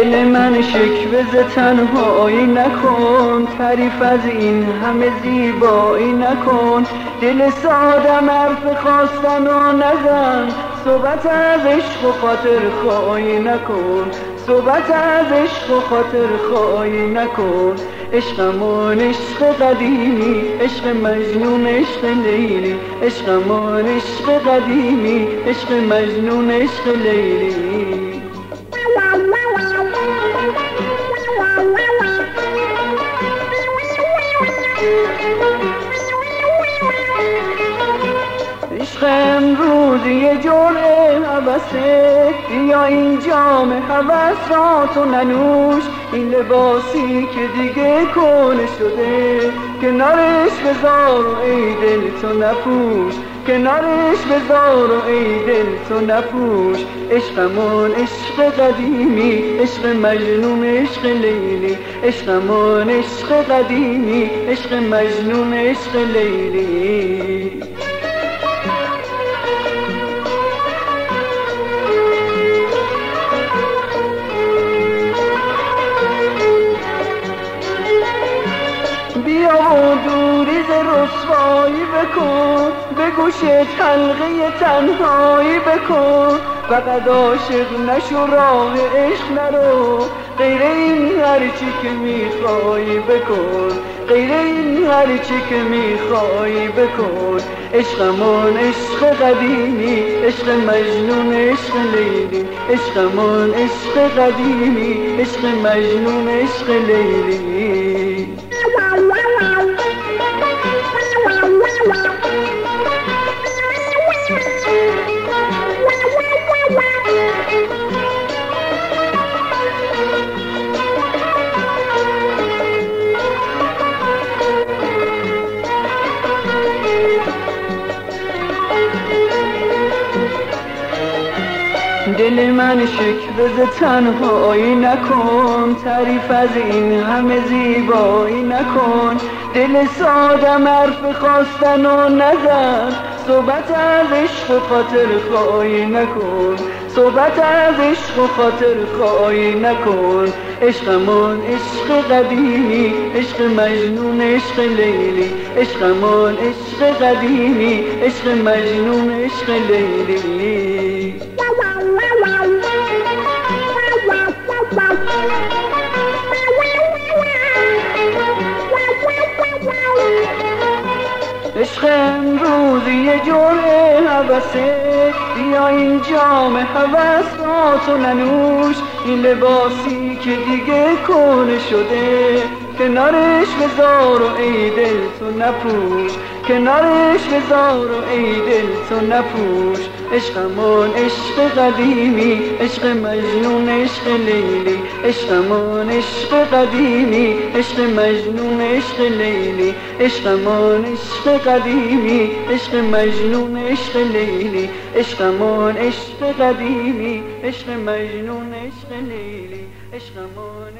دل من شکوه ز تنهایی نکن تعریف از این همه زیبایی نکن. دل سادم حرف خواستن و نزن صحبت از عشق و خاطر خواهی نکن. صحبت از عشق و خاطر خواهی نکن. عشقمان عشق قدیمی عشق مجنون عشق لیلی. عشقمان عشق قدیمی عشق مجنون عشق لیلی. عشق امروز یه جرعه حوثه یا این جام حوث را تو ننوش. این لباسی که دیگه کنه شده. کنارش بذار و ای دل تو نپوش. کنارش بذار و ای دل تو نپوش. عشقمون عشق قدیمی. عشق مجنون عشق لیلی. عشقمون عشق قدیمی. عشق مجنون عشق لیلی. رسوایی بکن به گوش تلقه تنهایی بکن. فقط عاشق نشو راه عشق نرو. غیر این هرچی که میخوایی بکن. غیر این هرچی که میخوایی بکن. عشقمان عشق قدیمی عشق مجنون عشق لیلی. عشقمان عشق قدیمی عشق مجنون عشق لیلی. دل من شکوه ز تنهایی نکن تعریف از این همه زیبایی نکن. دل سادم حرف خواستن و نزن صحبت از عشق و خاطر خواهی نکن. صحبت از عشق و خاطر خواهی نکن. عشقمان عشق قدیمی عشق مجنون عشق لیلی. عشقمان عشق قدیمی عشق مجنون عشق لیلی. عشق امروز یه جرعه حوثه بیا این جام حوث را تو ننوش. این لباسی که دیگه کنه شده. کنارش بذار و ای دل تو نپوش. کنارش بذار و ای دل تو نپوش. عشقمان عشق قدیمی عشق مجنون عشق لیلی. عشقمان عشق قدیمی عشق مجنون عشق لیلی. عشقمان عشق قدیمی عشق مجنون عشق لیلی. عشقمان عشق قدیمی عشق مجنون عشق لیلی. عشقمان